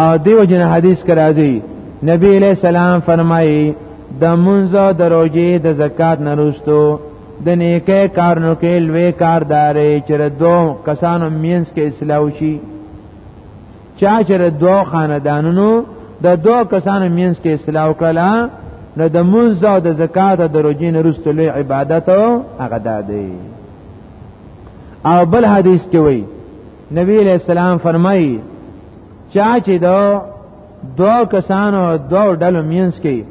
او دیو جن حدیث کرا دی نبی علیہ السلام فرمایي د منځو د روزي د زکات نروستو د نیکه کارونو کې لوی کاردارې چې دو کسانو مینس کې اصلاح شي چا چې دو خاندانونو د دو کسانو مینس کې اصلاح کړه نو د منځو د زکات د روزي نروستو لوی عبادت هغه ده او بل حدیث کې وایي نبی علیہ السلام فرمایي چا چې دا دو کسانو دو ډلو مینس کې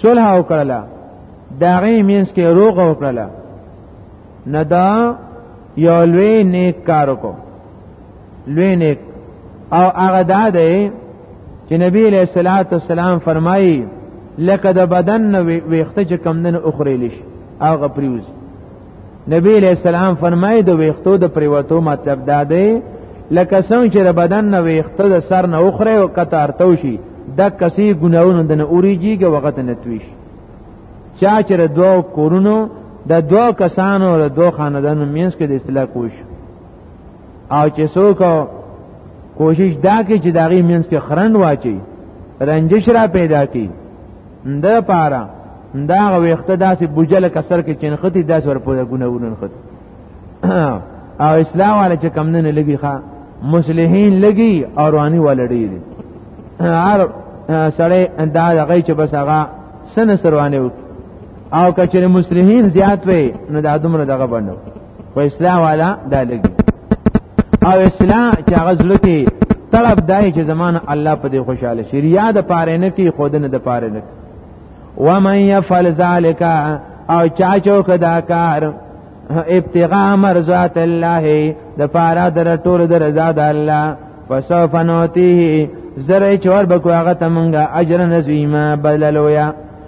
صلح وکړه دا غي مینس کې روغ وکړه نه دا یو لوی نیک کار وکړو لوی نیک او هغه دا دی چې نبی علیہ الصلوۃ والسلام فرمایي لکه د بدن ویخته چې کمندن اخري لش هغه پریوز نبی علیہ السلام فرمایي د ویختو د پریوتو مطلب دا دی لکه څنګه چې بدن نه ویخته د سر نه اوخره او قطار تو شي د کسي ګناونو د نه اوریږي وخت نه تویش چا چې د دوه کورونو د دوه کسانو د دوه خاندانو مینس کې د اصلاح کوش او چې څوک کوشش دا کوي چې داغي مینس کې خرند واچي رنجش را پیدا کوي د پاره دا وخت داسې بوجل کسر کې چنختی داس ور پوهه ګناونه نختی او اسلام علی چې کم نه لګي ښا مصلحین لګي او رواني ولړي دي هر سړی دا دغه چې بس هغه سن سروانه او کچره مصلحین زیات وي نو دا دومره دغه باندې په اصلاح والا دا لګي او اصلاح چې هغه زړه کې طلب دای چې زمانه الله په دې خوشاله شي ریا د پاره نه کی خودنه د پاره نه ومن يفعل ذلك او چا چوک دا کار ابتغاء مرضات الله د پاره در ټول د رضا د الله فسوف نوتیه زره چور بکو هغه تمنګه اجر نزیما بدلویا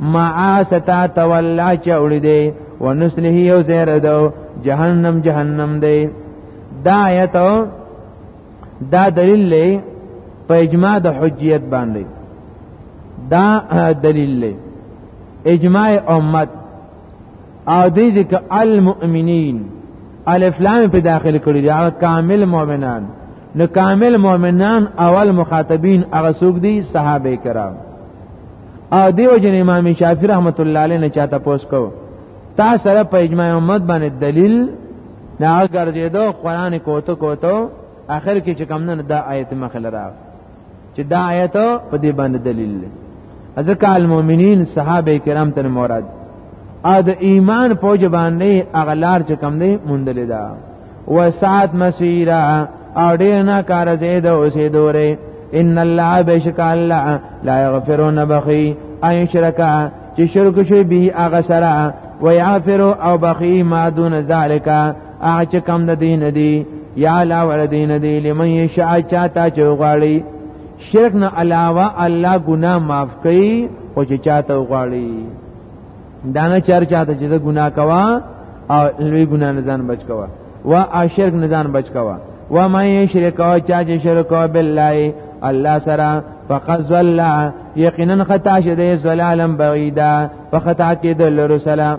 معاستا تولا چوڑی دی ونسله یو زیر دو جهنم جهنم دی دا آیت دا دلیل لې په اجماع د حجیت باندې دا دلیل لې اجماع امت او دې ځکه المؤمنین الف لام په داخل کړی دی هغه کامل مؤمنان نو کامل مؤمنان اول مخاطبین هغه څوک دي صحابه کرام او دیو جن امام شافعی رحمت الله علیه نه چاته پوس کو تا سره په اجماع امت باندې دلیل نه ګرځیدو قران کوته کوته اخر کې چې کم نه دا آیت مخ لراغ چې دا آیت په دې باندې دلیل دی ځکه المؤمنین صحابه کرام ته مراد ا د ایمان پوج باندې اغلار چې کم دی مونډلې دا و ساعت مسیرا او ډیر نه کار زید او سیدورې ان الله بشک الله لا یغفرون بخی اي شرکا چې شرک شي به هغه سره ويعفر او بخي ما دون ذالک هغه چې کم د دین دی یا لا ور دین دی لمن یشاء چاته چې غواړي شرک نه علاوه الله ګناه معاف کوي او چې چاته غواړي دانه چر چاته چې ګناه کوا او لوی ګناه نه ځان بچ کوا و اشرک نه ځان بچ کوا و مې شرک او چا چې شرک بالله الله سره فقد ضل یقینا خطا شده زلالم بعیدا فخطا کې د لرسلام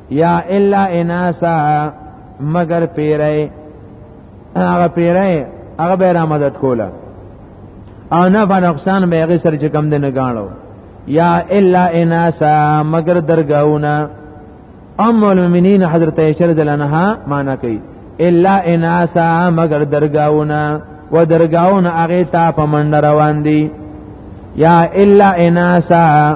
یا الا اناسا مگر پیرای هغه پیرای هغه به را مدد کوله او نه په نقصان به هغه سره چې کم دینه غاڼو یا الا اناسا مگر درگاونه ام المؤمنین حضرت عائشہ رضی الله عنها معنا کوي الا اناسا مگر درگاونه و درگاونه هغه ته په منډه روان دي یا الا اناسا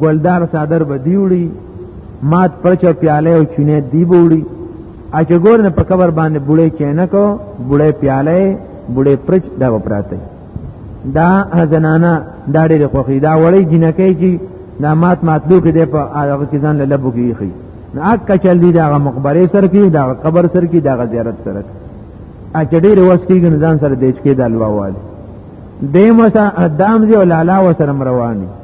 ګلدار صادر به دیوړي مات پرچ او پیاله او چونه دی بوړي اچ ګور نه په قبر باندې بوړې کینه کو بوړې پیاله بوړې پرچ دا وپراته دا زنانا دا ډېر خوخي دا وړي جنکه کی دا مات مات لو کې د په هغه کې ځان لبو کې خي نو اک چل دی دا مقبره سر کې دا قبر سر کې دا زیارت سر کې اچ ډېر وس کې ځان سره دیچ کې دا لواوال دیم وسه دام دی او لالا وسره رواني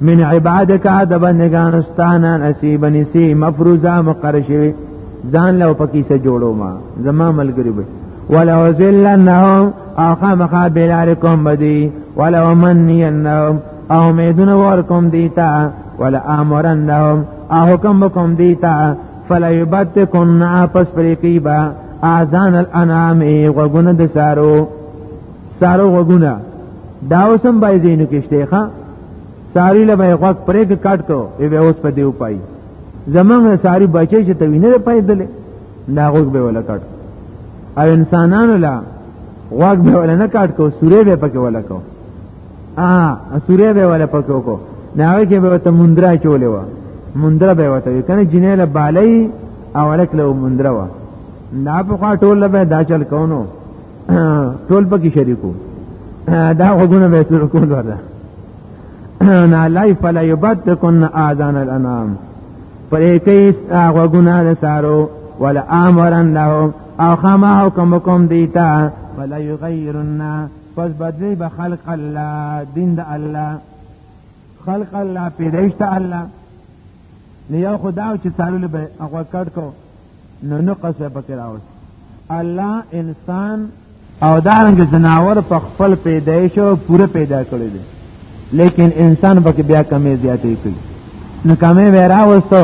من عبادک د بندگان استانا نصیب نسی مفروضه مقر شوی ځان له پکې سره جوړو ما زما ملګری به ولا وزلنهم اخا مخا بلارکم بدی ولا ومنینهم او میدون ورکم دیتا ولا امرنهم او حکم بکم دیتا فلا یبتکن پس پریکی با اذان الانام غوګونه د سارو سارو غوګونه دا اوسم بای زینو کې شته ښا ساری له بای غوګ پرې کې کټ کو ای به اوس په دیو پای زمونږ ساری بچی چې ته وینې پای دلې دا غوګ به ولا کټ او انسانانو لا غوګ به ولا نه کټ کو سورې به پکې ولا کو ا سورې به ولا پکې کو ناوی کې به ته مندرا چولې و مندرا به وته کنه جنې له بالای او لک له مندرا و دا په خوا ټول به دا چل کونو ټول پکې شریکو دا غوونه به سر کول ورته نه لای فلا یبتکن اذان الانام پرې کې غوونه له سارو ولا امرن له او خما حکم کوم دیتا فلا یغیرن پس بدلی به خلق الله دین د الله خلق الله پیدایشت الله نه یو خدا چې سارو له هغه کټ کو نو نقص په کې راوست الله انسان او دارنګ جناور په خپل پیدایش او پوره پیدا کړی دی لیکن انسان پکې بیا کمی زیاتې کوي نو کمی به راوستو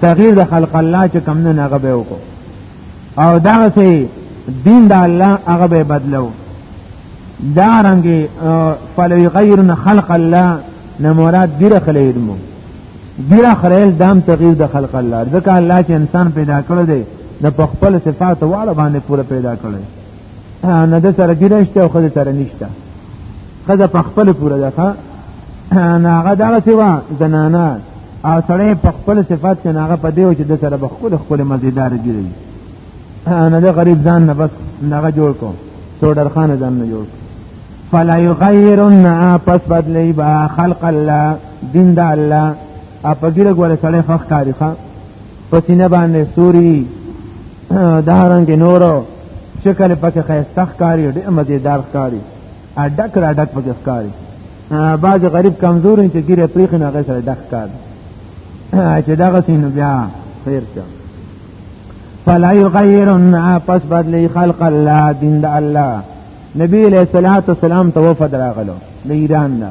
تغییر د خلق الله چې کم نه هغه به وکړو او دا سي دین د الله هغه به بدلو دا رنګي فلیغیرن خلق الله نه مراد ډیره خلیدمو بیا خړیل دام تغییر د خلق الله ځکه الله چې انسان پیدا کړی دی د خپل صفات واړه باندې پوره پیدا کړی نه د سره ګرشته او خدای سره نشته خدای په خپل پوره ده نه هغه دغه سیوا زنانا او سړی په خپل صفات کې هغه په دیو چې د سره په خپل خپل مزیدار ګرځي نه د غریب ځان نه بس هغه جوړ کو سوډر خان ځان نه جوړ فلا یغیرن پس بدلی با خلق الله دین دا الله اپ ګیره ګوره سړی خخ کاری ښا پسینه باندې سوري دا رنګ نورو شکل پکې خیستخ کاری ډېر مزیدار کاری ا ډک را ډک پکې کاری بعض غریب کمزور چې ګیره پریخ نه غسر ډک کاری چې دا غسینو بیا خیر شه فلا یغیرن پس بدلی خلق الله دین د الله نبی علیہ الصلوۃ والسلام توفد راغلو د ایران نه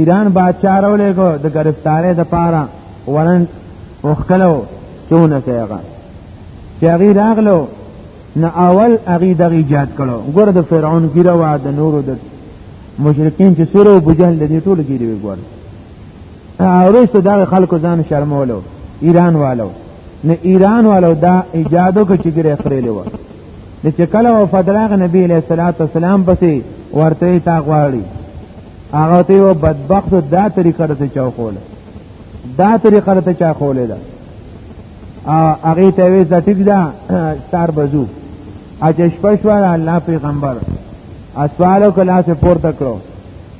ایران بادشاہ راولېګو د گرفتارې د پاره ورن وخکلو چونه سیغه چې هغه راغلو نه اول هغه دغه ایجاد کړو ګور د فرعون ګیره وا د نورو د مشرکین چې سره او بجهل د دې ټول ګیره وي ګور اورسته دا خلکو ځان شرمولو ایران والو نه ایران والو دا ایجادو کې چې ګره خړلې و د چې کله او فدراغ نبی علیہ الصلوۃ والسلام پسې ورته تا غواړي هغه ته یو بدبخت دا طریقه ته چا خوله دا طریقه ته چا خوله ده هغه ته وی زټیک دا ستار بزو اجه شپشو الله پیغمبر اسوالو کلا سے پورته کړو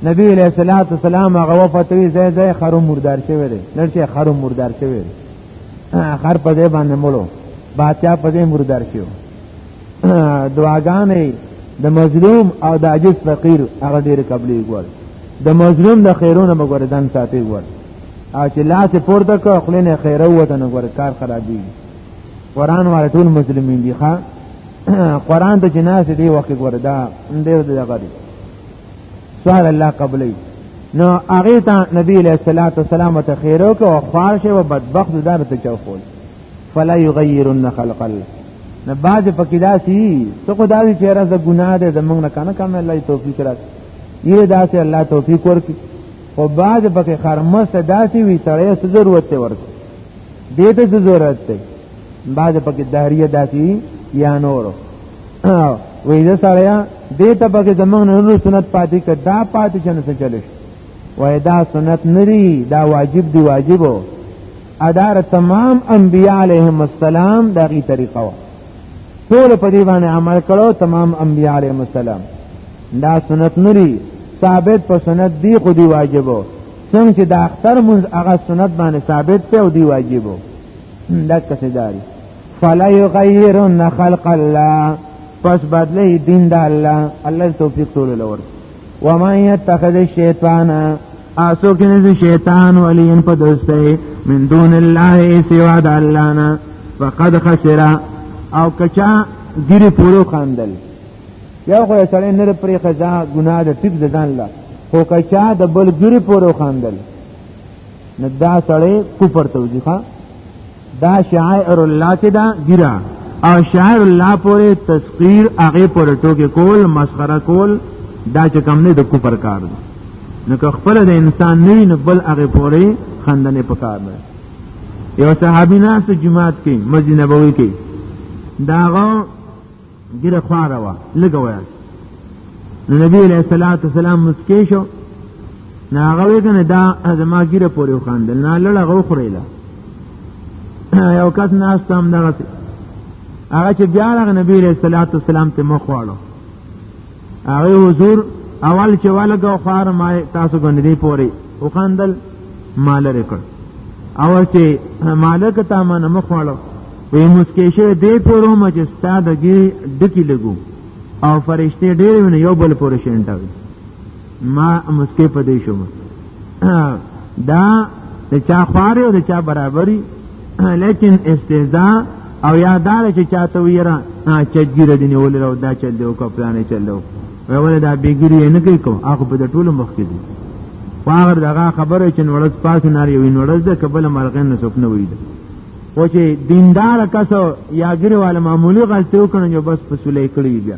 نبی علیہ الصلوۃ والسلام هغه وفتوی زې زې خرو مردار شوی دی لړشه خرو مردار شوی دی خر په دې باندې مړو بادشاہ په دې مردار شو دعاګانې د مظلوم او د عاجز فقیر هغه ډېر قبلې ګور د مظلوم د خیرونه مګور دن ساتي ګور او چې لاس پورته کړ خلینه خیره وته نه ګور کار خرابي قران واره ټول مسلمانین دي ښا قران ته جناز دی وخت ګور دا ډېر دغه دی سوال الله قبلې نو هغه ته نبی له صلوات والسلام ته خیرو کو او خارشه او بدبخت دار ته چوفول فلا یغیرن خلق الله نه باز پکې داسي ته کو داسي چهره ز ګناه ده زمونږ نه کنه کم الله توفیق راک یی داسي الله توفیق ورکي او باز پکې خرمسته داسي وی سړی څه ضرورت ورته دې ته ضرورت دی بعض پکې دهریه داسي یا نور وې دا سړیا دې ته پکې زمونږ نور سنت پاتې کدا پاتې شنه څه چلش وې دا سنت نری دا واجب دی واجبو ادار تمام انبیاء علیهم السلام دغه طریقه و ټول په دې باندې عمل کړو تمام انبیاء علیهم السلام دا سنت نری ثابت په سنت دی خو دی واجبو څنګه چې د اختر منځ هغه سنت باندې ثابت ته او دی واجبو دا کسداري فلا یغیرن خلق الله پس بدلی دین د الله الله توفیق ټول لور و من یتخذ الشیطان اسو کنه شیطان ولین په دوستۍ من دون الله سوا د الله نه فقد خسر او کچا ګری پورو خاندل یو خو سره نر پرې خزا ګناه د ټیک ځان لا خو کچا د بل ګری پورو خاندل نه دا سړی کفر ته وځي ښا دا شاعر الله کې دا ګیرا او شاعر الله پورې تسخير هغه پورې ټوکې کول مسخره کول دا چې کم نه د کفر کار دی نو که خپل د انسان نه نه بل هغه پورې خندنې پکار دی یو صحابي ناس جماعت کې مسجد نبوي کې داغه ګره خواره وا لګوي نو نبی علیہ الصلوۃ والسلام مسکی شو نه هغه وکنه دا زما ګیره پورې وخاندل نه لړه غو خړیلا یو کس ناس تام دغه هغه چې بیا هغه نبی علیہ الصلوۃ والسلام ته مخ واړو هغه حضور اول چې ولګو خار ما تاسو باندې دی پوري او خندل مال رکړ او چې مالک ته من مخوړو وی مسکې شه دی پورو ما چې ستاد ډکی لګو او فرشته ډېر ونه یو بل پورې شینټاوي ما مسکه په دې شوم دا د چا خواري او د چا برابرۍ لیکن استهزاء او یادار چې چاته ویرا چجګیره دي نیول راو دا چل دی او کپلانې چل دی ولې دا بیګری نه کوي کوم هغه په ټول مخ کې دي واغر دغه خبره چې نوړز پاس نه لري نوړز د کبل مرغې نه سپنه وي او چې دیندار کس یا ګریواله معمولی غلطي وکړي بس په سولې کړی بیا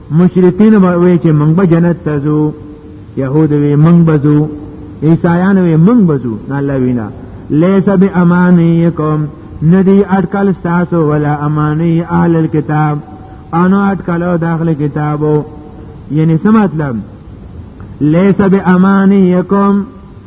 مشرکین به وی چې موږ به جنت ته ځو يهود وی موږ به ځو عیسایان وی موږ به ځو نه الله وینا لیس بامانیکم ندی اٹکل ستاسو ولا امانی اهل الكتاب انو اٹکل او داخل کتابو یعنی څه مطلب لیس بامانیکم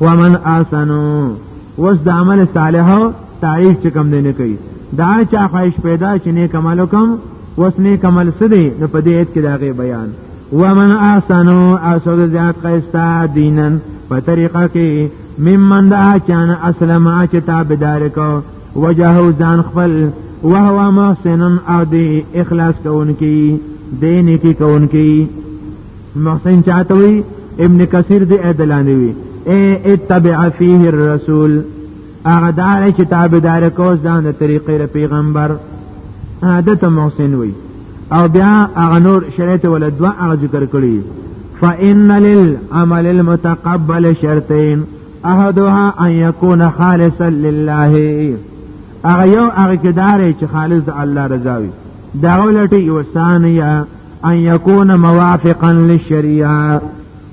ومن احسنو وس د عمل صالح تعریف چې کم دی نه کوي دا چا خواهش پیدا چې نیک عمل وکم وس نیک عمل څه دی نو په دې ایت کې دا غي بیان ومن احسنو اسود زیات قیستا دینن په طریقه کې ممن دا چان اسلم چې تابعدار کو وجهه ځان خپل وهو محسن او دی اخلاص کوونکی دین کی کوونکی محسن چاته وی ابن کثیر دی ادلانی وی اے اتبع فیه الرسول هغه دار چې تابعدار کو ځان د طریقې پیغمبر عادت محسن وی او بیا هغه نور شریعت ول دوا هغه ذکر کړی فإن للعمل المتقبل شرطين احدها ان يكون خالصا لله هغه یو هغه کدار چې خالص د الله رضا وي دا ولټي یو ثانیه ان یکون موافقا للشریعه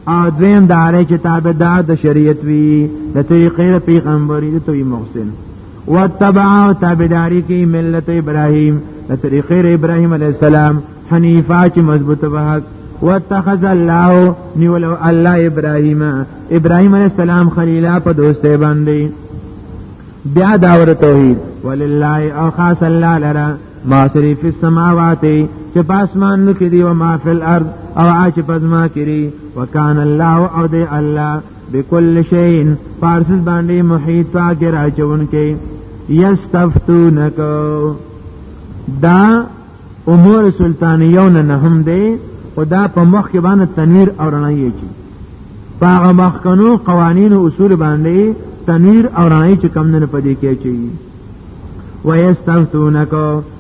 او دویم دا لري چې تابعدار د شریعت وي د طریقې پیغمبري د توي محسن واتبع تابعداري کې ملت ابراهيم د طریقې ابراهيم عليه السلام حنیفا چې مضبوط وهک واتخذ الله نیول الله ابراهيم ابراهيم عليه السلام خليلا په دوستي باندې بیا داور توحید ولله او خاص الله لرا ما سری فی السماوات چې پاسمان نو کې دی او ما فی الارض او عاش پزما کری وکان الله او دی الله بكل شيء فارس باندې محیط پاک راچون کې یستفتونک دا امور سلطانیو نه نه هم دی او دا په مخ کې باندې تنویر او رڼا یې چی پاغه مخکنو قوانین او اصول باندې تنویر او رڼا چې کم نه پدې کې چی ويستفتونک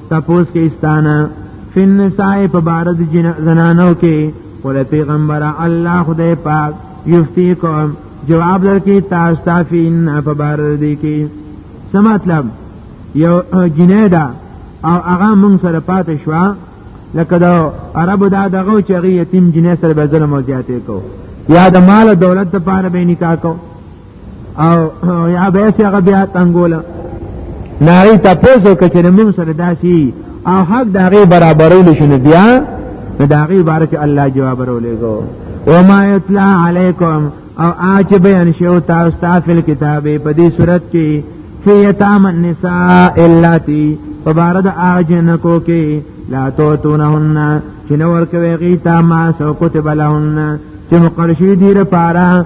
تپوس کې استانه فن نساء په بارد زنانو کې قل پیغمبر الله خدای پاک یفتیکم جواب درکې تاسو ته فین په بارد کې څه مطلب یو جنې ده او هغه مونږ سره پاتې شو لکه دا عربو دا دغه چې یتیم جنې سره به ظلم او زیاتې کو یا د مال او دولت لپاره به نکاح کو او یا به چې هغه بیا تنګوله ناری تاسو کچره موږ سره داسي او حق دغه برابرول شنو بیا دغه بارک الله جواب ورولېګو وما یتلا علیکم او آج بیان شو تاسو ته په کتاب په دې صورت کې فی یتام النساء الاتی فبارد آجنکو کې لا تو تونهن چې نور کوي غیتا ما سو کتب لهن چې مقرشی دی لپاره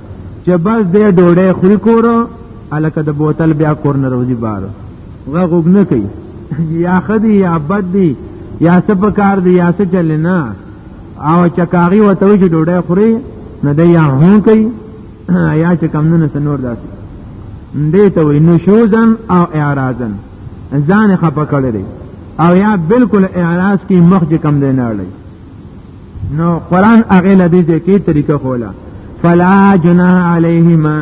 چې بس دې ډوډۍ خوري کور الکه د بوتل بیا کور نه روزي بار غه غوګ نه کوي یا خدي یا بد دي یا سپ کار دي یا څه چل نه او چکاغي وته چې ډوډۍ خوري نه دی یا هون کوي یا چې کم نه سنور داسي دې ته وي نشوزن او اعراضن ځان خپه کړی او یا بالکل اعراض کی مخ کم دی نه لای نو قران هغه لدی چې کی طریقه خولا فلا جنا علیهما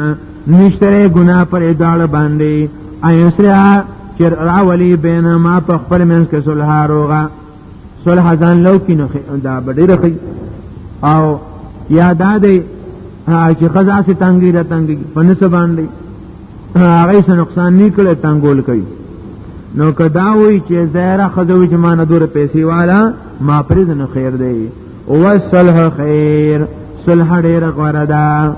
نشتره گنا پر ادال باندې ایسرا چر راولی بین ما په خپل منځ کې صلح روغه صلح ځان لو کې نو دا ډیر خي او یاد ده چې خزا سي تنګي را تنګي په نسبت باندې هغه څه نقصان نه کړي تنګول کوي نو کدا وی چې زهره خزوی چې ما نه دور پیسې والا ما پرید نو خیر دی او صلح خیر صلح ډیر غوړه ده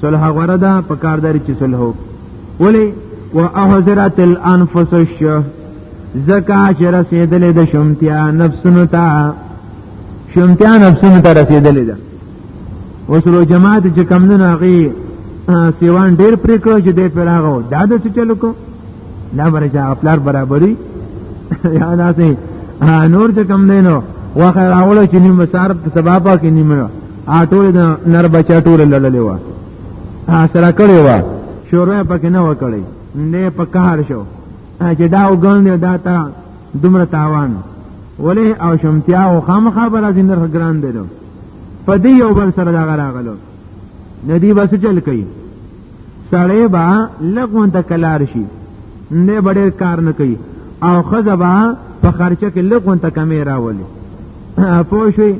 صلح غوړه ده په کار داري چې صلح ولی و احذرت الانفس الشح زکا چې رسیدلې د شمتیا نفسونو ته شمتیا نفسونو ته رسیدلې ده وسلو جماعت چې کم نه هغه سیوان ډیر پرې کړو چې دې پیراغو دا د څه چلو کو دا برجا خپل برابرۍ یا دا سي نور چې کم نه نو واخه راول چې نیم مسار سبا پا کې نیم اټول د نر بچا ټول لړلې و سره کړی و شورا پکې نه وکړي نه پکار شو چې دا وګڼ دی دا تا دومره تاوان ولې او شمتیا او خامخا برازین در ګران دی په دې یو بل سره دا راغلو ندی بس چل کوي سړی با لغون ته کلار شي نه بډیر کار نه کوي او خزه با په خرچه کې لغون ته کمی راولي پوه شوي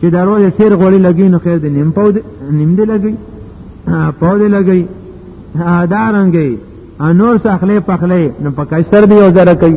چې دروازه سیر غوړي لګي نو خیر دې نیم پاو نیم دې لګي پاو دې لګي دا رنګي انور سخلې پخلې نو پکای سر دی او زره کوي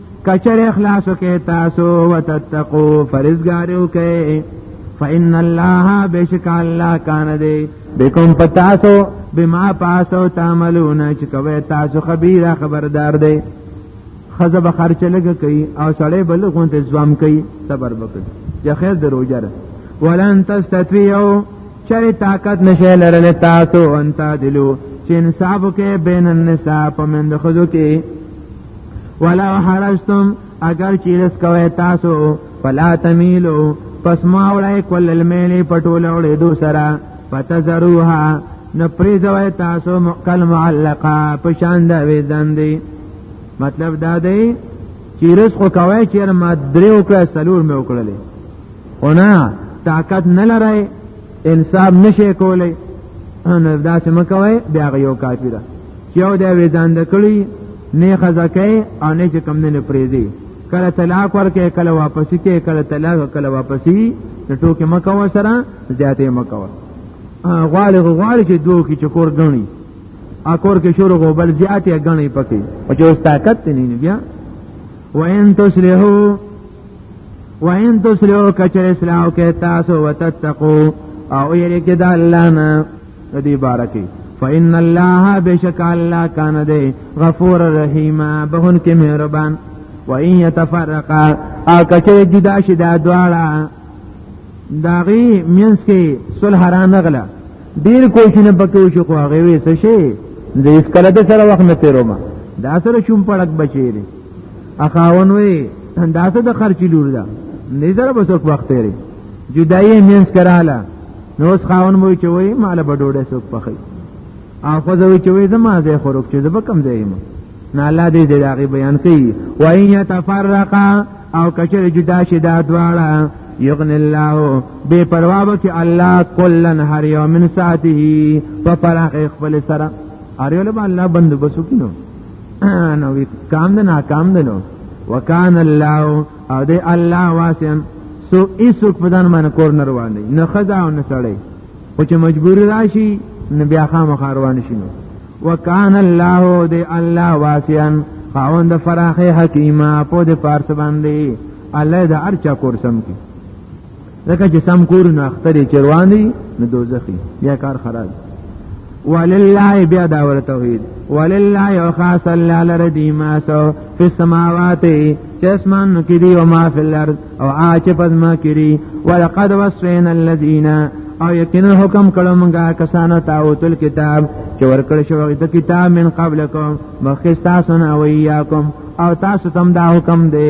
کچر اخلاص کې تاسو وتتقو فرزګاریو کې فإن الله بشک الله کان دی بكم پتاسو بما پاسو تعملون چې کوي تاسو خبيره خبردار دی خزه به خرچ لګ کوي او سړی بل غونته ځوام کوي صبر وکړي چې خیر دروجره ولن تستطيعوا چری طاقت نشه لرل تاسو ان تعدلو چې انصاف کې بین النساء په مند خزو کې ولا حرجتم اگر چې رس کوي تاسو فلا تميلو پس ما وړای کول المیل پټول وړې دو سرا فتزروها نو پریزوي تاسو کل معلقه په شان دا ویدن دی مطلب دا دی چې رس خو کوي چې ما درې وکړه سلور مې وکړلې اونا طاقت نه لرای انصاف نشي کولای نو دا چې مکوي بیا یو کافی ده چې یو د ویزان د کړی نه خزکه او نه چې کم نه پریزي کله طلاق ورکه کله واپس کې کله طلاق کله واپسی نو ټوکې مکو سره زیاتې مکو غواړي غواړي چې دوه کې چکور غني اکور کې شروع غو بل زیاتې غني پکې او چې طاقت نه بیا وان تصلحو وَإِن تُسْلِعُوا كَچَرِ اسْلَعُوا كَ تَاسُ وَتَتَّقُوا او یری کې د الله نه د دې بارکه فإن الله بشک الله کان دی غفور رحیم بهون کې مهربان و ان يتفرقا او کچې جدا شي دا دواړه داغي مینس کې صلح را نغله ډیر کوښنه پکې شو خو هغه وې څه شي د اس کله د سره وخت نه تیرو ما دا سره شوم پړک بچی اخاون وی اندازه د خرچی لور ده نه سره به څوک وخت تیری جدای مینس کراله نو اوس خاون مو چې وای مال به ډوډۍ څوک پخی او خو زوی چې وای زما زه خورک چې زب کم ځای ما نه الله دې دې داغي بیان کوي وای یتفرقا او کچره جدا شي دا دواړه یغن الله بے پروا وکي الله کلن هر یوم من ساعته په پراخ خپل سره اریول به الله بند بسو کینو نو وی کام نه ناکام ده نو وکان الله او دی الله واسم سو ایسوک په دان باندې کور نه روان دی نه خزا او نه سړی او چې مجبوری راشي نو بیا خامخ روان شي نو وکان الله دی الله واسیا خاوند فراخ حکیمه په دې پارس باندې الله د ارچا کور سم کی ځکه چې سم کور نه اخترې چرواني نه دوزخي بیا کار خراب ولله بیا دا ور توحید ولله یو خاص الله لره دی ما سو فی السماوات چې اسمان کې دی او ما فی الارض او آچ پس ما کړي ولقد وصینا الذین او یقینا حکم کړه مونږه کسانو ته او تل کتاب چې ورکړ شو د کتاب من قبلکم مخکې تاسو نه ویاکم او تاسو تم دا حکم دی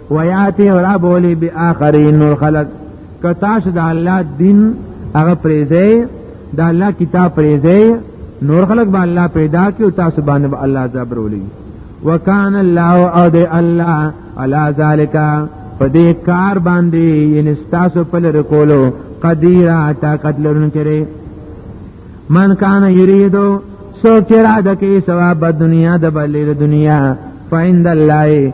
ویاتی را بولی بی آخرین نور خلق که تاسو د الله دین هغه پریزه د الله کتاب پریزه نور خلق به الله پیدا کی او تاسو باندې به الله زبر ولي وکان الله او دی الله علا ذالک په دې کار باندې یعنی تاسو په لر کولو قدیر طاقت لرونکي من کان یریدو سوچ را د کې ثواب دنیا د بلې دنیا فیند الله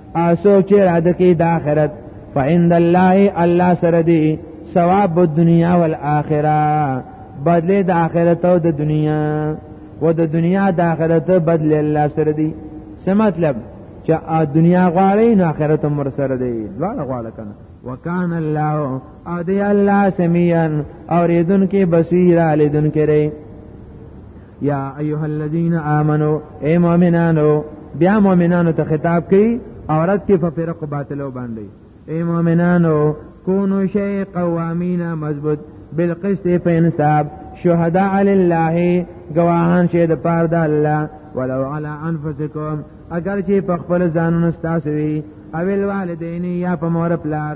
اسو چې را د کې د آخرت فعند الله الله سره دی ثواب الدنیا والآخرة بدله د آخرت او د دنیا و د دنیا د آخرت بدله الله سره دی څه مطلب چې دنیا غواړي نو آخرت هم سره دی دواړه غواړي کنه وکان الله او دی الله سمیعا اوریدن کې بصیر علیدن کې یا ایها الذین آمنو اے مؤمنانو بیا مؤمنانو ته خطاب کوي اورت کې په فرق باطلو باندې اے مؤمنانو کونو شی قوامین مضبوط بالقسط په انصاف شهداء لله گواهان شه د پاره د الله ولو علی انفسکم اگر چې په خپل ځانونو تاسو وي او الوالدین یا په مور پلار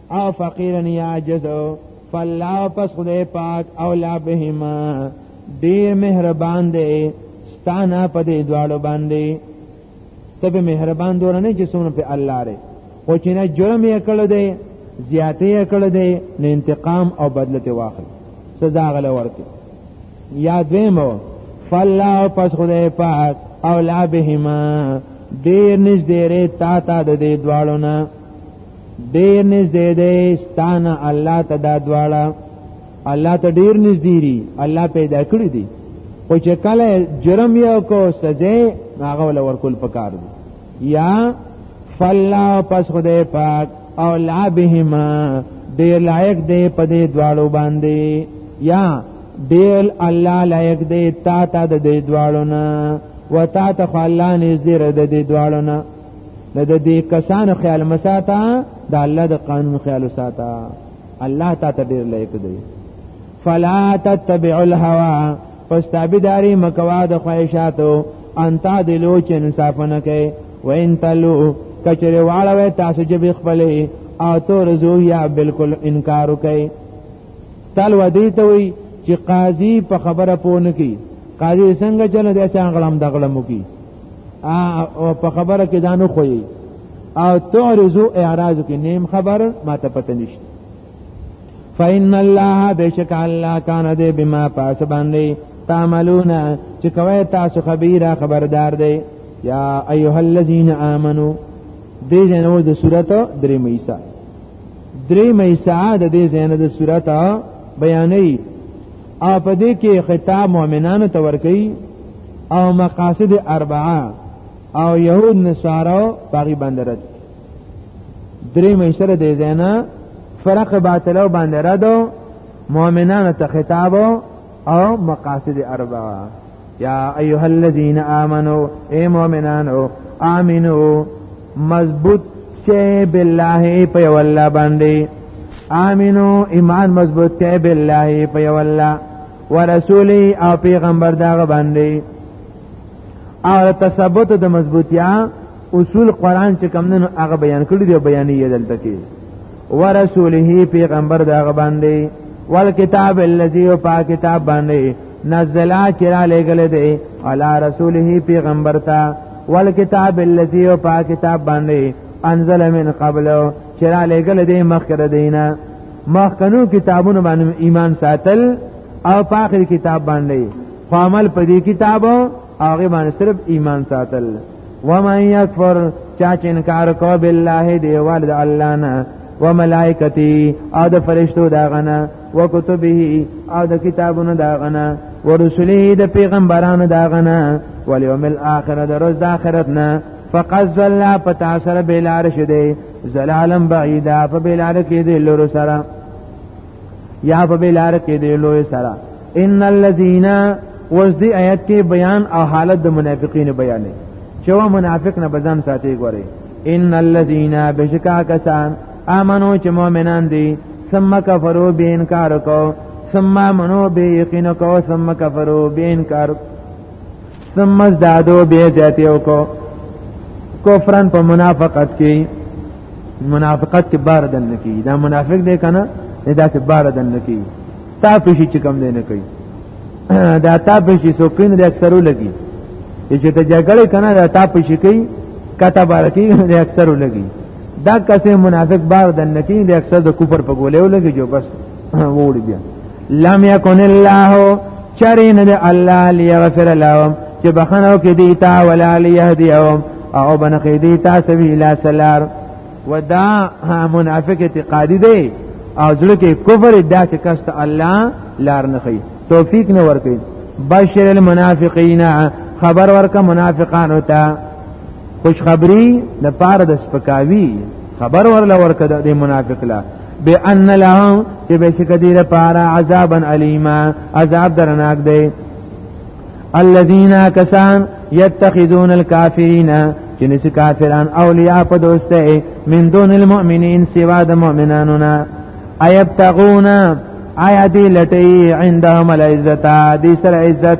او فقیرن یاجز فالله پس خدای پاک اولا بهما ډیر مهربان دی ستانه په دې دواړو باندې ته به مهربان دور نه چې څومره په الله لري او چې نه جرم یې کړو دی زیاتې یې کړو دی نه انتقام او بدلته واخل سزا غل ورته یا دیمو فلا پس خدای پاک او لا بهما دیر نش دیره تا تا د دې دوالو نه ډیر نږدې دی ستانه الله ته دا دواړه الله ته ډیر نږدې دي الله پیدا کړی دي خو چې کله جرم یو کو سزا هغه ول ورکول پکار دي یا فلا پس خدای پاک او لا بهما ډیر لایق دی په دې دواړو باندې یا ډیر الله لایق دی تا ته د دې دواړو نه و تا ته خلانې زیر د دې دواړو نه نو د دې کسانو خیال مساته د الله د قانون خیال وساته الله تا ته ډیر لایق دی فلا تتبع الهوى پس تابعداري مکوا د خواهشاتو انت دلو چې انصاف نه کوي وان تلو کچره واړوي تاسو جب خپلې او تو رزو یا بالکل انکار کوي تل ودی ته وي چې قاضي په خبره پونه کی قاضي څنګه چلو د اسان غلم د غلمو کی او په خبره کې دانو خوې او تعرضو اعراض کې نیم خبر ما ته پته نشته فإن الله بشک الله کان دې بما پاس باندې تعملون چې کوي تاسو خبيره خبردار دی یا ایها الذین آمنو دې جنو د صورت درې مېسا درې مېسا د دې جنو د صورت بیانې او په دې کې خطاب مؤمنانو ته ورکړي او مقاصد اربعه او يهود نصارو باغی باندې رد درې مشره دې زینا فرق باطلو باندې رد مؤمنانو ته خطاب او مقاصد اربعه یا ایها الذین آمنو اے مؤمنانو آمنو مضبوط چې بالله په یو الله باندې آمنو ایمان مضبوط چې بالله په یو الله ورسولی او پیغمبر داغه باندې او تثبت د مضبوطیا اصول قران چې کوم نن هغه بیان کړی دی بیان یې دلته کې ورسوله پیغمبر داغه باندې والکتاب الذی او پاک کتاب باندې نزلا چې را لېږل دی علی رسوله پیغمبر ته والکتاب الذی او پاک کتاب باندې انزل من قبل چې را لېږل دی مخکې دینه مخکنو کتابونو باندې ایمان ساتل او پاک کتاب باندې خو عمل په دې کتاب او هغه باندې صرف ایمان ساتل ومن یکفر چا چې انکار کو بالله دی والد الله نه وملائکتی او د فرشتو دا غنه وکتبه او د کتابونو دا غنا ورسله د پیغمبرانو دا غنا والیوم الاخر د روز د اخرت نه فقد ظل فتاثر بلار شده زلالا بعیدا په بلار کې دی لور سره یا په بلار کې دی لوی سره ان الذين وزدي آیت کې بیان او حالت د منافقین بیانې چې وا منافق نه بزن ساتي ګوري ان الذين بشکا کسان امنو چې مؤمنان دي ثم کفرو به انکار کو ثم منو به یقین کو ثم کفرو به انکار ثم ازدادو به زیاتیو کو کفرن په منافقت کې منافقت کې بار دن کی دا منافق دی کنه دا سه بار دن کی تا پېشي چې کم دی نه کوي دا تا پېشي سوکین د اکثرو لګي چې ته جګړه کنه دا تا پېشي کوي کته بار کې د اکثرو لګي دا کسه منافق بار د نتی د اکثر د کفر په ګولې ولګي جو بس وړي بیا لم یکن الله چرین د الله لیغفر لهم چې بخنو کې دی تا ولا لیهدیهم او بنقی دی تا سبیلا سلار ودا منافق اعتقادی دی او زړه کې کفر دا چې کست الله لار نه خي توفیق نه ورکي بشر المنافقین خبر ورکه منافقانو ته خوشخبری د پاره د سپکاوی خبر ورل ورکه د منافق لا بان لهم چې بشک دې لپاره عذابا الیما عذاب درناک دی الذين كسان يتخذون الكافرين چې نس کافران اولیاء په دوسته من دون المؤمنین سوا د مؤمنانو نه ايبتغون آیا دی لټی عندهم العزت دی سر عزت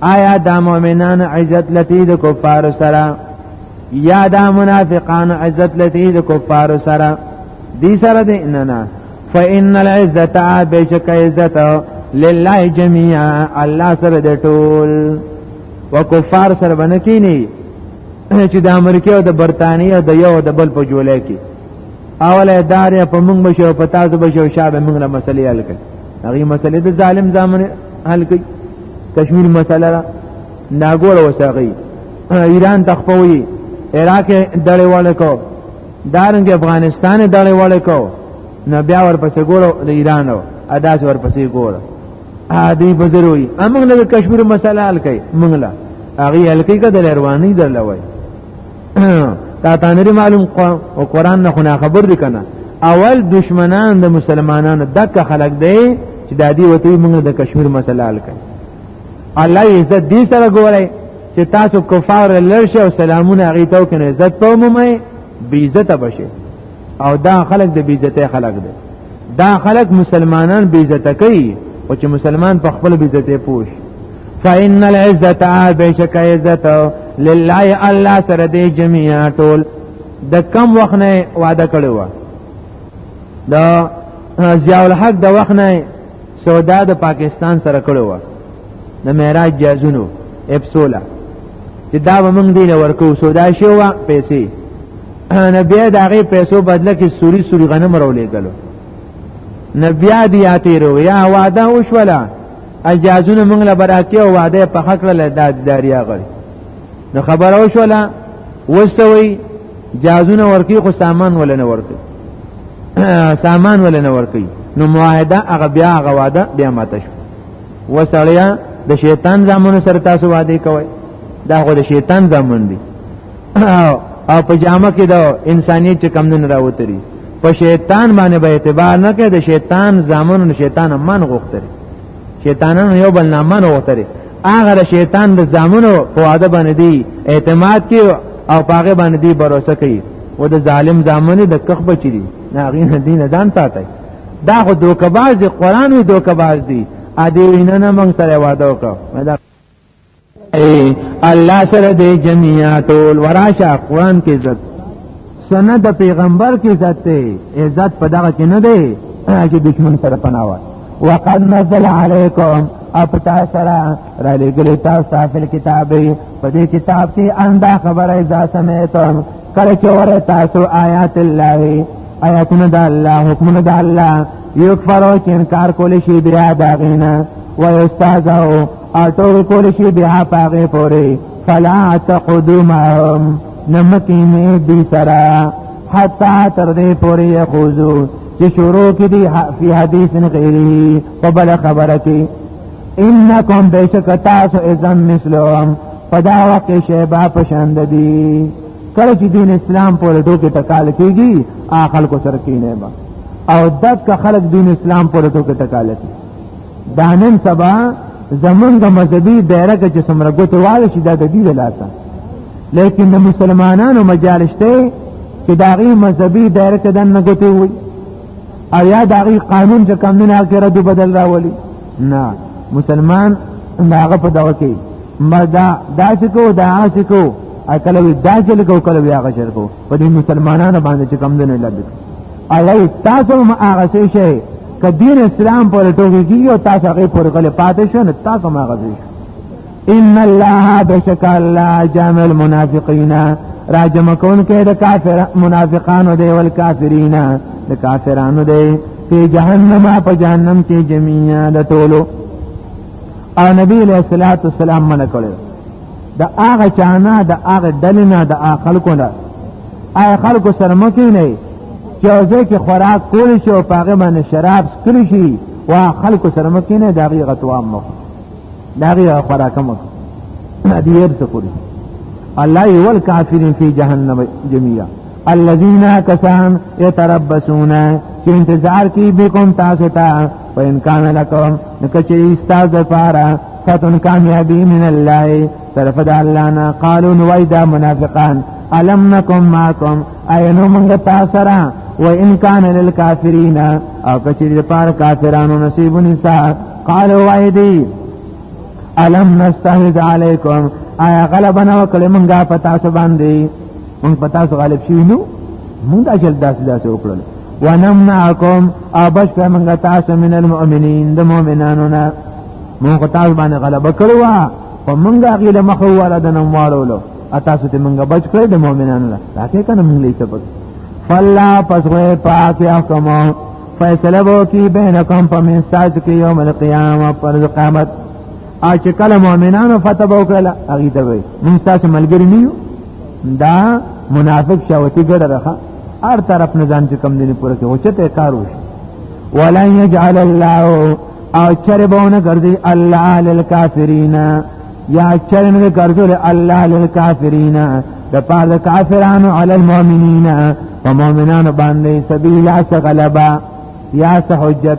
آیا دا مؤمنان عزت لتی د کفار سره یا دا منافقان عزت لتی د کفار سره دی سره دی نه نه فإن العزة بشك عزت لله جميعا الله سره د ټول وکفار سره بنکینی چې د امریکا او د برتانیې د یو د بل په جوړه کې اوله ادارې په موږ بشو په تاسو بشو شابه موږ له مسلې حل کړي هغه مسلې د ظالم زمانه حل کوي کشمیر مسله ده دا ګوره وساغي ایران تخپوي عراق دړې واله کو دارنګ افغانستان دړې واله کو نو بیا ورپسې ګورو د ایران او اداس ورپسې ګورو ا دې بزروي امغه د کشمیر مسله حل کوي منګلا هغه حل کوي کده رواني درلوي تا تانری معلوم او قران نه خونه خبر دي کنه اول دشمنان د مسلمانانو دک خلق دی چې د دې وتی موږ د کشمیر مسله حل کړي الله عزت دې سره ګورای چې تاسو کفار لړشه او سلامونه غیتو کنه عزت په مومه بی عزت بشه او دا خلک د بیزته خلک دي دا خلک مسلمانان بیزته کوي او چې مسلمان په خپل بیزته پوش فإن العزة بشك عزة لله الله سره دی جميعا ټول د کم وخت نه وعده کړی و دا ضیاء الحق د وخت نه سودا د پاکستان سره کړی و د معراج جازونو اپسولا چې دا به موږ دی لور کو سودا شو پیسې نبی دا غي پیسو بدله کې سوري سوري غنم راولې کلو نبی دی آتی رو یا وعده وشولا اجازونه موږ له براتی او وعده په حق له داد داریا غړي نو خبر او شولا وسوي جازونه ورکی خو سامان ولنه ورکی سامان ولنه ورکی نو معاهده هغه بیا هغه وعده بیا ماته شو وسړیا د شیطان زامن سره تاسو وعده کوي دا خو د شیطان زامن دي او په جامه کې دا انسانيت چې کم نه راوتري په شیطان باندې به اعتبار نه کوي د شیطان زامن او شیطان من غوښتل شیطانانو یو بل نه من غوښتل هغه د شیطان د زامنو په واده باندې دی اعتماد کوي او پاغه باندې دی باور کوي و د ظالم زامن د کخ بچی دي نه غین دین ځان ساتي دا خو دوکباز قرآن وی دوکباز دی ا دې ویننه مونږ سره واده وکړه ای الله سره دې جميعا ټول وراشه قران کې عزت سند پیغمبر کې عزت ته عزت په دغه کې نه دی چې دشمن سره پناوه وقد نزل عليكم اپ تاسو سره را لګل تاسو خپل کتاب په دې کتاب کې انده خبره اذا سمعتم کله چې وره تاسو آیات الله آیاتونه د الله حکمونه د الله یو کفرو کې انکار کول شي بیا دا غینا ويستهزئ اټول کول شي بها پاغه پوری فلا تقدمهم نمکینه دی سرا حتا تر دې پوری یخوزو چې شروع کې دی فی حدیث غیره په بل خبره کې انکم بیشک تاسو اذن مثلهم پدا وقت شیبا پشند دی کله چې دین اسلام په لټو کې تکال کیږي اخل کو سر کینه با او دک خلق دین اسلام په لټو کې تکال کیږي دا نن سبا زمونږ د مذهبي دایره کې چې څومره ګوتې والی شي دا د دې د لاسه لیکن د مسلمانانو مجال شته چې د هغې مذهبي دایره کې دننه ګوتې ووایي او یا د هغې قانون چې کوم دین هلکې ردو بدل راولي نه مسلمان د هغه په دغه کې دا داسې کو دا هسې کو کله وي دا چل کو کله وي هغه چل کو په دې مسلمانانو باندې چې کم دنه لګي اړای تاسو هم هغه څه شي ک دین اسلام پر ټوګي کیږي او تاسو هغه پر غل پاتې شو نه تاسو ما غزي ان الله بشک الله جامع المنافقین راجم کون کې د کافر منافقانو دی ول کافرین د کافرانو دی په جهنم په جهنم کې جميعا د ټولو او نبی علیہ الصلوۃ والسلام منع کړو د هغه چانه د هغه ډلې نه د خلکو نه آی خلکو سره مکی نه چې اوځه کې خوراک کول شي او پاغه باندې شراب سکل شي وا خلکو سره مکی نه دغه غتوام مخ دغه خوراک مخ دې یې څه کوي الله یول کافرین فی جهنم جميعا الذين كسان يتربصون چې انتظار کوي بكم تاسو ته په امکان لکم نکچې استاد لپاره فتن کامیابی من الله طرف د الله نه قالو نوای دا منافقان الم نکم ماکم اینو موږ تاسو سره و ان کان للکافرین او کچې لپاره کافرانو نصیب نساء قالو وای دی الم نستحد علیکم آیا غلبا نو کله مونږه پتا سو باندې مونږ پتا سو غالب شوی نو مونږه جلد داس داس وکړل ونمنعکم ابش کمنګ تاسو من المؤمنین د مؤمنانو نه موږ تاسو باندې غلبه کړو او موږ هغه له مخه وره د نموارولو تاسو ته موږ بچ کړی د مؤمنانو نه راکې کنه موږ لیته پک فلا پس غوې پاک احکم فیصله وو کی بینکم په منساج کې یوم القیامه پر قیامت ا چې کله مؤمنانو فتح وکړه هغه ته وي موږ تاسو ملګری نه یو دا منافق شاوتی ګډه راخه هر طرف نه ځان چې کم دیني پوره کې اوچته کار وشي ولا يجعل الله او چر بونه ګرځي الله للکافرین یا چر نه ګرځول الله للکافرین د پاره کافرانو علی المؤمنین په مؤمنانو باندې سبیل اسغلبا یا سحجت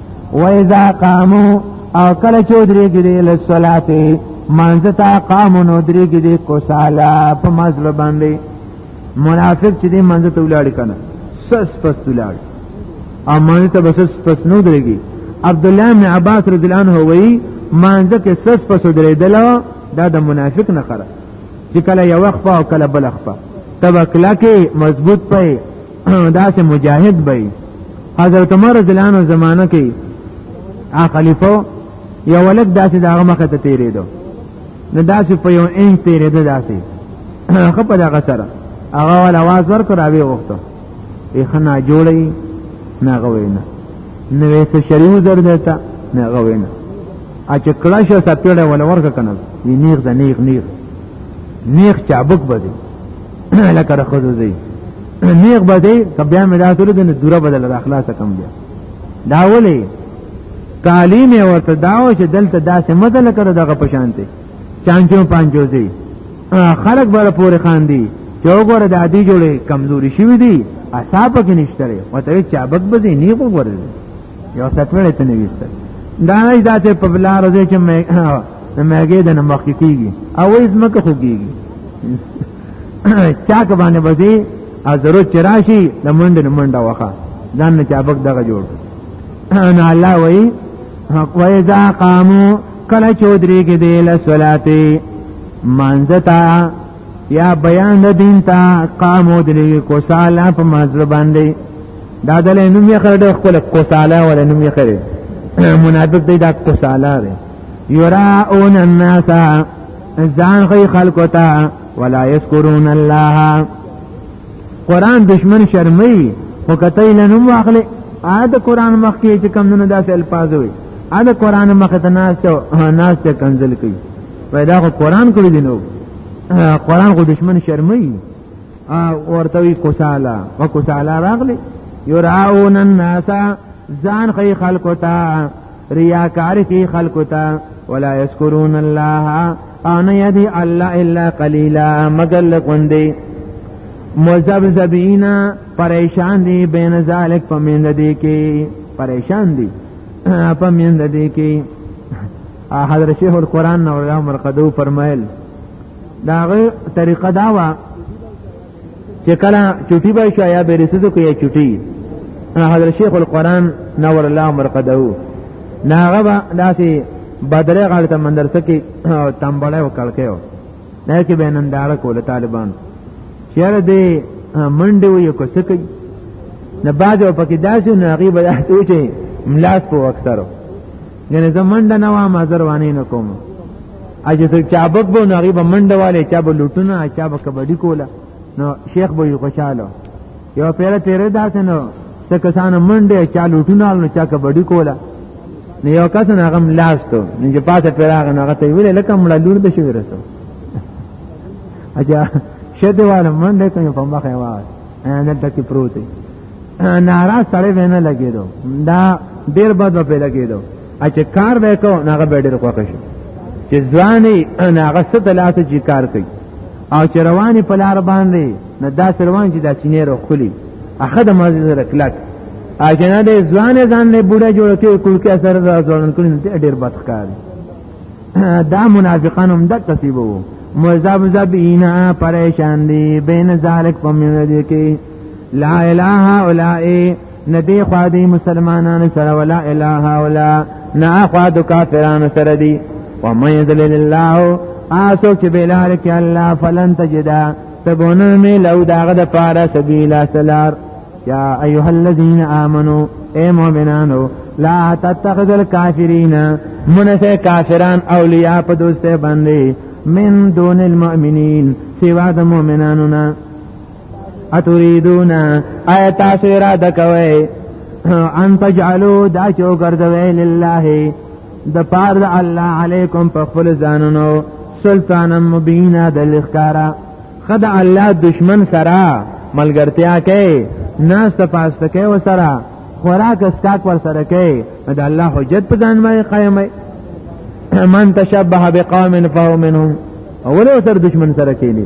و اذا قامو او کله چې درېږي دي له صلاته مانځ ته قامو نو درېږي دي کو سالا په مزل باندې منافق چې دې مانځ ته ولاړ کنه سس پس ولاړ او مانځ ته بس پس نو درېږي عبد الله بن عباس رضی الله عنه وی مانځ کې سس پس درېدل دا د منافق نه خره چې کله یو وقفه او کله بل وقفه تبکلا کې مضبوط پي دا سه مجاهد به حضرت عمر رضی الله عنه زمانہ کې ا خلیفہ یو ولک داسې دغه مخه ته تیرې دو نو داسې په یو انچ تیرې ده داسې خپ دغه سره هغه ول आवाज ورکړ اوی وخت یې خنا جوړی نه غوینه نو یې څه شریو در دیتا نه غوینه ا چې کله شو سپېړې ول ورک کنه یې نیغ د نیغ نیغ نیغ چابک بده لکه رخصو زی نیغ به دی که بیا مې دا ټول د دوره بدل د اخلاص کم دی دا ولې تعلیم ورته داو چې دلته داسې مدل کړه دغه پشانته چانچو پانچو دی خلق بر پورې خان دی چې وګوره د عادي جوړې کمزوري شوی دی اصحاب کې نشته لري وته چا بک بزي نه وګوره یو سټوړې ته نه وسته دا نه ذاته په بلار دې چې نو مګه د نمخ کیږي او ایز مکه خوږيږي چاک باندې بځي او ضرورت چراشي د منډ نه منډه وخه ځان نه چابک دغه جوړ نو الله وای وایذا قامو کله چودري کې دی له صلاتي مانځتا یا بیان د دین ته قامو دلی کوساله په مازل باندې دا دلې نوم یې خړډه خپل کوساله ولا نوم یې خړې منافق دی دا کوساله دی یراؤن الناس ځان غي خلکو ته ولا یذکرون الله قران دشمن شرمي خو کته لنم واخلې ا د قران مخ کې چې کم نه داسې الفاظ وي ا د قران مخ ته ناس ته ناس ته کنزل کوي پیدا خو قران کړی دی نو قران خو دشمن شرمي ورته وی کوسالا و کوسالا راغلی یراون الناس ځان خی خلقو ته ریاکار کی خلق تا ولا یذکرون الله ان یدی الله الا قلیلا مگر لقندی مزبذبینا پریشان دی بین ذالک پمیند دی کی پریشان دی پمیند دی کی حضرت شیخ القرآن نور الله مرقدو فرمایل داغه طریقه داوا چې کله چټي به شو یا به رسېدو کې یا چټي حضرت شیخ القرآن نور الله مرقده نه هغه به داسې بدرې غاړې ته مندرسه کې تنبړی او کړکې و نه کې به ننداره کوله طالبان چېرې دې منډې وي که څه کوي نه بعضې او پکې داسې نه هغې به داسې وي چې ملاس په اکثرو یعنې زه منډه نه وام زه روانې نه کوم اجه څوک چې ابک به نو غیب منډه والے چا به لوټونه چا به کبډی کوله نو شیخ به خوشاله یو پیره تیرې داسې نو څه کسانو منډه چا لوټونه نو چا کبډی کوله نو یو کس نه غم لاستو نو چې پاسه پیراغ نه غته ویل لکه مړ لور به شوی رسو اجه شته واله منډه کوي په مخه واه نه دکی پروت ناراض سره ونه لګیدو دا ډیر بد په لګیدو اچ کار به کو ناغه به ډیر خوښ شي چې ځواني ناغه ست لاس چې کار کوي او چې رواني په لار باندې نه دا روان چې دا چینه رو خلی اخد مازی سره کلک اجنه دې ځوان ځان نه بوډا جوړ کې کول کې اثر ځوان کړي ډیر بد کار دا منافقان هم د کسب وو مذاب زب اینا پریشان دی بین ذالک پمن دې کې لا اله الا ندی خوا دی مسلمانان سره ولا اله ولا نه خوا د کافرانو سره دی و من یذلل الله آسو چې بلار کې الله فلن تجدا تبونه می لو داغه د پاره سبیلا سلار یا ایها الذین آمنو اے مؤمنانو لا تتخذ الكافرین من سے کافران اولیاء په دوسته باندې من دون المؤمنین سوا د مؤمنانو نه اتريدون اي تاسو را دکوي ان تجعلوا دا چو ګرځوي لله د پار د الله علیکم په خپل ځانونو سلطان مبین د لخکارا خد الله دشمن سره ملګرتیا کوي ناس ته پاسته کوي و سره خوراک اسکاک ور سره کوي د الله حجت په ځان باندې قائمه من تشبه بقوم فهو منهم اول سر دشمن سره کېلی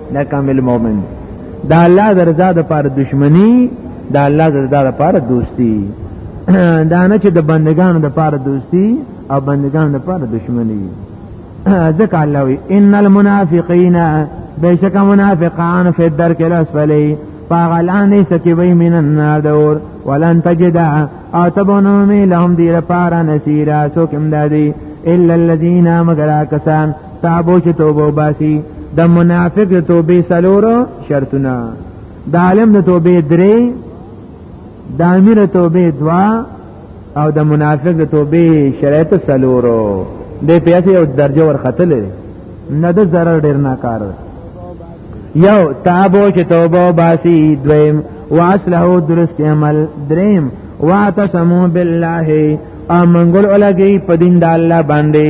دا کامل مؤمن دا الله درزا د پاره دشمنی دا الله درزا د پاره دوستی دا نه چې د بندگانو د پاره دوستی او بندگانو د پاره دشمنی ذکر الله وی ان المنافقین بیشک منافقان فی الدرک الاسفلی فغلان سکوی من النار دور ولن تجد او تبونو می لهم دیر پارا نسیرا سوکم دادی الا الذین مگر کسان صحابو چې توبه باسي د منافق د توبې سلورو شرطونه د عالم د توبې درې د امیر توبې دوا او د منافق د توبې شرایط سلورو د پیسې یو درجه ورختل نه د zarar ډیر نه کار یو تابو چې توبه باسي دویم واصله درست عمل دریم واعتصموا بالله امنګل ولګي په دین د الله باندې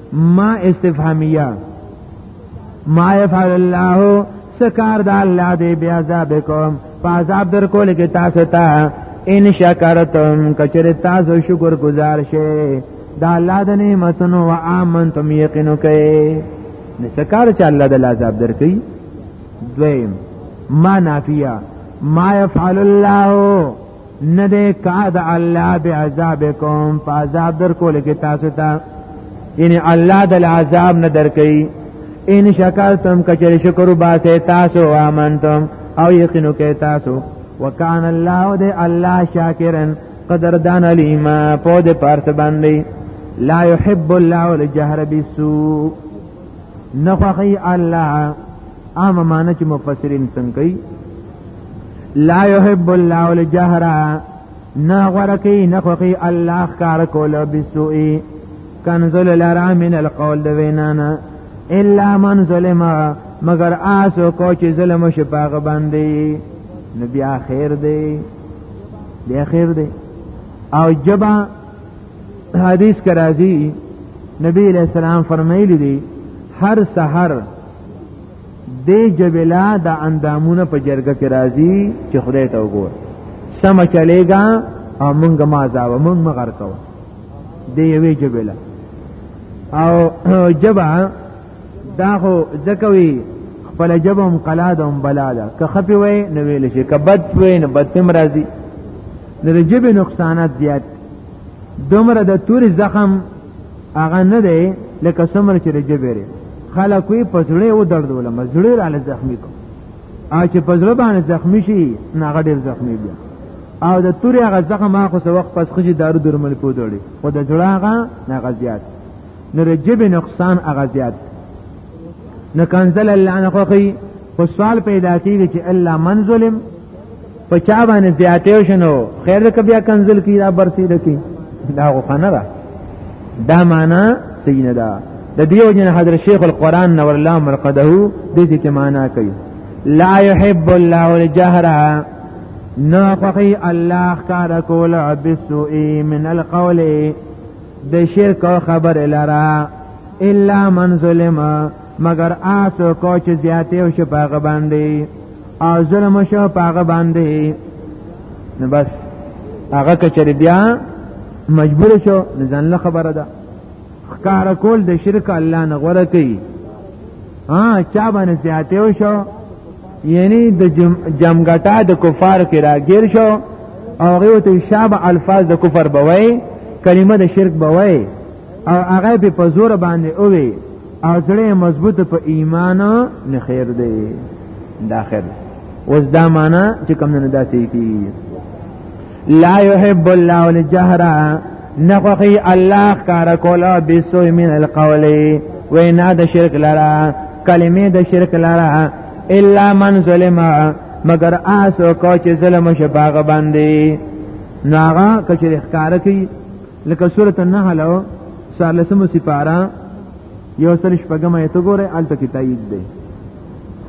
ما استفهامیه ما يفعل الله سکار د الله دی بیا عذاب کوم په عذاب در کول کې تاسو ته ان شکرتم کچره تاسو شکر گزار شئ دا الله د نعمتونو و امنتم یقینو کوي د سکار چې الله د عذاب در کوي دویم ما نافیه ما يفعل الله نه دې کاد الله بعذابکم فعذاب در کول کې تاسو ته یعنی الله د عذاب نه در کوي ان شکرتم کچری شکر وباسه تاسو امنتم او یقینو کې تاسو وکان الله دې الله شاکرن قدردان علیما په دې پارت باندې لا يحب الله الجهر بالسوء نخوخی الله عام معنی چې مفسرین څنګه کوي لا يحب الله الجهر نا غرکی نخوخی الله کار کول بسوئی کنزل لرا من القول دوینانا الا من ظلم مگر آسو کو چې ظلم شپاغ باندې نبی اخر دی بیا خیر دی او جبا حدیث کرا دی نبی علیہ السلام فرمایلی دی هر سحر د جبلا د اندامونه په جرګه کې راځي چې خدای ته وګور سم چلےګا او مونږ ما زاو مونږ مغر کو د یوې جبلا او جبا دا خو زکوي خپل جبم قلا د بلاله که خپي وای نو ویل شي که بد وای نو بد تم راځي د جیب نقصانات زیات دومره د توري زخم هغه نه دی لکه څومره چې د جیب لري خلک وي په زړه او درد ولما زړه را زخمی کو او چې په زړه باندې زخمی شي نه هغه ډیر زخمی بیا او د توري هغه زخم هغه څه وخت پس خجي دارو درمل پودړي خو د زړه هغه نه غزيات نو د جبې نقصان هغه زیات نو کنزل الله نه خوخي خو سوال پیدا کیږي چې الله من ظلم په چا باندې زیاتې شنو خیر دې بیا کنزل کی دا برسیده کی دا غو خنه را دا معنا صحیح نه ده د دیو جن حضرت شیخ القران نور الله مرقده دې دې کې معنا کوي لا يحب الله الجهر نو خوخي الله کار کول بالسوء من القول د شرک او خبر لرا الا من ظلم مگر آسو کو چې زیاتې او شپاغه باندې او ظلم شو پاغه باندې نو بس هغه کچری بیا مجبور شو ځان له خبره ده خکار کول د شرک الله نه غوړه کوي ها چا باندې زیاتې وشو یعنی د جمګټا د کفار کې راګیر شو او هغه ته شابه الفاظ د کفر بوي کلمه د شرک بوي او هغه په پزور باندې اووي او ځړې مضبوط په ایمان نه خیر دی دا خیر اوس دا معنا چې کوم نه داسې کی لا يحب الله الجهر نخوخی الله کار کولا بسوی من القولی وینا د شرک لرا کلمه د شرک لرا الا من ظلم مگر آسو کو چې ظلم شباغ باندې ناغا کچې ښکار کوي لکه سوره النحل او سالسمو سپارا یو سل شپږم ایت ګوره الته کې تایید دی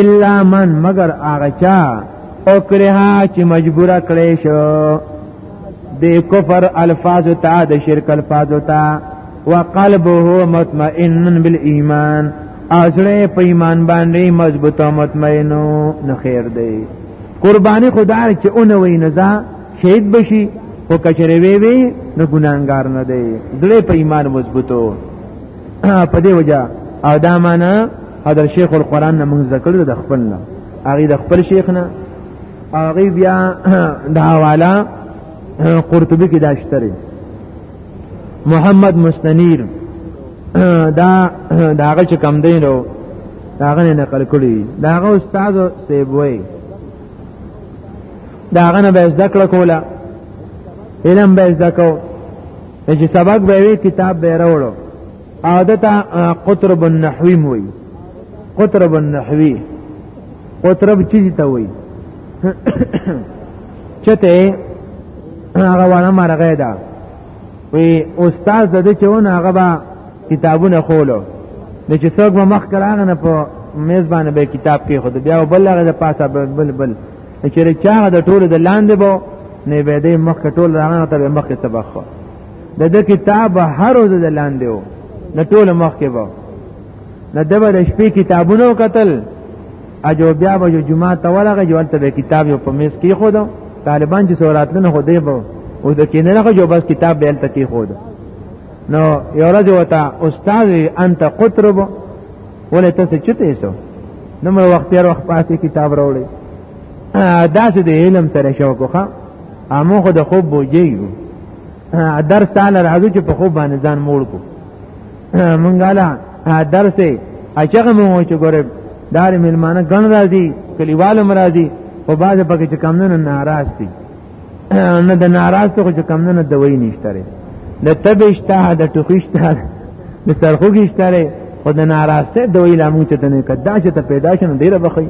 الا من مگر هغه چا او کرها چې مجبور کړي شو د کفر الفاظ ته د شرک الفاظ ته وقلبه مطمئن بالایمان ازړه په ایمان باندې مضبوط او مطمئن نو خیر دی قربانی خدای چې اون وې نزا شهید بشي او کچره وی وی نو ګناګار نه دی زړه په ایمان مضبوطو په دې وجه او دا معنا حضرت شیخ القرآن نه موږ ذکر د خپل نه هغه د خپل شیخ نه هغه بیا د حواله قرطبي کې داشتري محمد مستنیر دا داغه چې کم دی نو داغه نه نقل کړی داغه استاد سیبوي داغه نه به ذکر کوله علم به ذکر چې سبق به وی کتاب به راوړو عادت قطرب النحوی موي قطرب النحوی قطرب چی ته وي چته هغه وړه مرغه ده وی استاد د دې چېونه هغه با کتابونه خولو د چې څوک به مخ کراغنه په میز باندې به کتاب کې خود بیا بل هغه د پاسه بل بل, بل چیرې چا د ټول د لاندې بو نه به دې مخ ټول رانه ته مخ سبق خو د د کتاب هر ورځ د لاندې وو نه ټول مخ کې بو نه د به شپې کتابونو قتل اجو بیا به جمعه ته ورغه جو ته به کتاب یو په میز کې خو دو طالبان چې سوراتلنه خو دی بو او د کینره خو جو بس کتاب به تل کې خو دو نو یو ورځ وتا استاد انت قطرب ولې تاسو چته شو نو مر وخت یې وخت پاتې کتاب راوړي دا چې د علم سره شوق وکړه امو خو د خوب بوجیو درس تعالی راځو چې په خوب باندې ځان موړ کو مونږه لا درس اچغه مو چې ګوره دار ملمانه ګن راځي کلیوال مرادي او باز پکې چې کم نه ناراض دي نه د ناراض ته چې کم نه دوی نشته لري د تبشته د ټوخشته د سرخوګشته لري خو د ناراض ته دوی لامو چې تنه کدا چې ته پیدا شنه ډیره بخي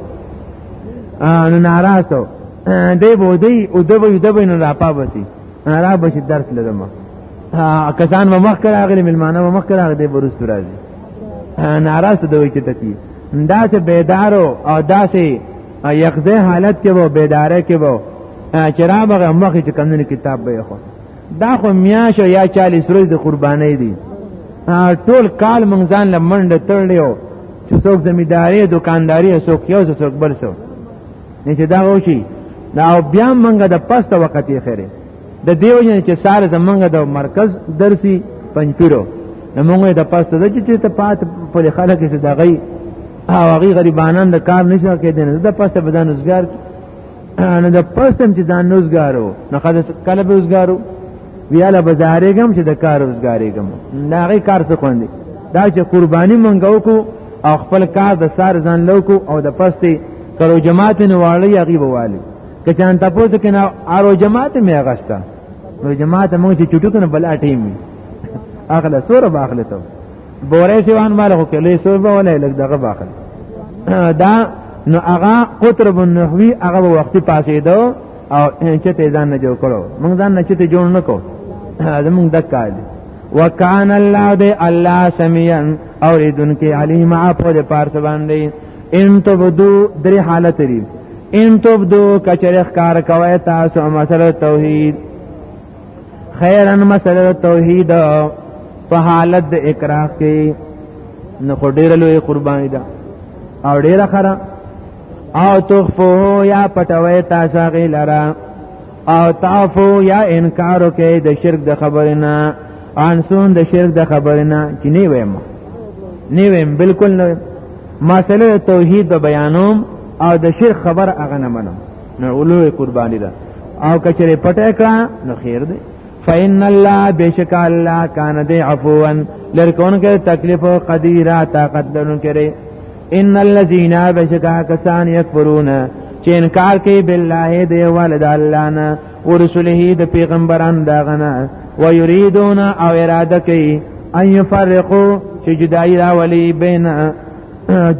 نو ناراض ته دی بودی او دوی دوی نه راپا بسی را بشي درس لرم کسان به مخ کړه غلی ملمانه به مخ کړه دی برست راځي ناراض دوی چې تتی دا سه بیدارو او دا سه یخزه حالت کې وو بیداره کې وو چې را بغه مخې چې کمونه کتاب به خو دا خو میاش یا 40 روز د قربانۍ دي ټول کال مونږ ځان لمنډه تړلیو چې څوک زمیداری دکانداری څوک یو څوک بل څوک نه چې دا وشي دا بیا مونږ د پسته وخت یې خره د دیو جن چې سار زمونږ د مرکز درسي پنځپیرو موږ د پاسته د چې ته پات په خلک چې دغې او هغه غریبانان د کار نشه کېدل د پاسته بدن روزګار نه د پاسته چې ځان روزګارو نه خدای کله به روزګارو ویاله بازارېګم چې د کار روزګارېګم دا غي کار څه خوندي دا چې قرباني منګو کو او خپل کار د سار ځان لوکو او د پاسته کرو جماعت نه واړی هغه بوالی که چان تاسو کې نه ارو جماعت مې اغشته نو جماعت موږ چې چټو کنه بل اټیم اخله سور باخله ته بورې سیوان مال خو کې لې سور به ولې لګ دغه باخله دا نو هغه قطرب النحوی هغه وختي پاسې دو او چې ته ځان نه جوړ کړو موږ ځان نه چې ته جوړ نکو زموږ د کار دی وکان الله دې الله سميعا اوریدونکو علیم اپ دې پارس باندې ان تبدو درې حالت لري ان تبدو کچره ښکار کوي تاسو مسله توحید خیرن مسله توحید په حالت د اکراه کې نو ډېر لوی قرباني ده او ډېر خره او تخفو یا پټوي تاسو غیلره او تعفو یا انکار وکي د شرک د خبرنا انسون د شرک د خبرنا چې نه ویم نه ویم بالکل نه ویم مسله توحید به بیانوم او د شرک خبر هغه نه منم نه اولو قربانی ده او کچره پټه کا نو خیر دی فإن الله بشک الله کان دی عفوا لرکون کې تکلیف او قدیره طاقت لرونکي ان الذين بشکا کسان یکفرون چې انکار کوي بالله دی والد الله نه ورسوله د پیغمبران داغنه ويريدون او اراده کوي ان يفرقوا چې جدای راولي بین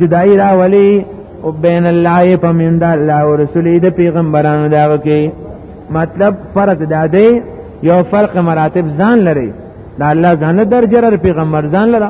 جدای راولي او بین الله پمند الله او رسول د پیغمبرانو دا کې مطلب فرق دا دی یو فرق مراتب ځان لري دا الله ځان درجه پیغمبر ځان لره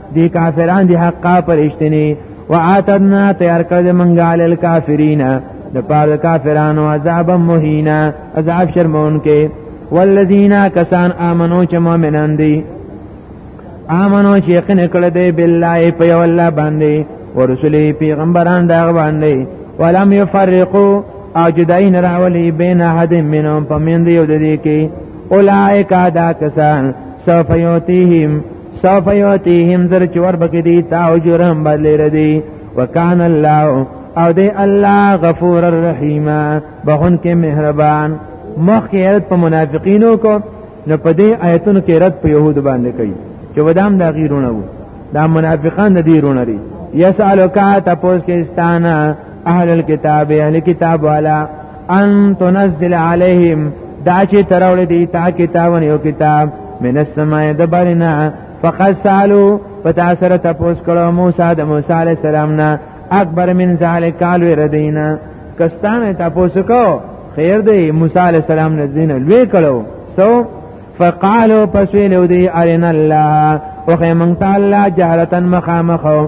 دی کافران دی حقا پرشتنی وعاتدنا تیار کړل منګه علی الکافرین د پاره کافرانو عذاب مهینا عذاب شرمون کې والذین کسان امنو چې مؤمنان دي امنو چې یقین کړل دی بالله په یو الله باندې ورسلی پیغمبران دا باندې ولم یفرقوا او جدای نه راولي بین احد منهم پمند یو د دې کې اولائک دا کسان سوف یوتیهم سوف یوتیهم زر چې ور بکې دي تا اجرهم بدلې ردي وکان الله او دی الله غفور الرحیم بهون کې مهربان مخکې آیت په منافقینو کو نو په دې آیتونو کې رد په يهود باندې کوي چې ودام دا غیرونه وو دا منافقان د دې رونه لري یسالک تاسو کې استانه اهل الكتاب اهل کتاب والا ان تنزل عليهم دا چې تراول دي تا کتابونه یو کتاب من السماء دبرنا فقد سالو پتا سره تاسو کړه موسی د موسی عليه السلام نه اکبر من ذلک قالو ردینا کستانه تاسو کو خیر دی موسی عليه السلام نه دین لوی کړو سو فقالو پس ویلو دی ارنا الله او خیمن تعالی جهرتن مخامخو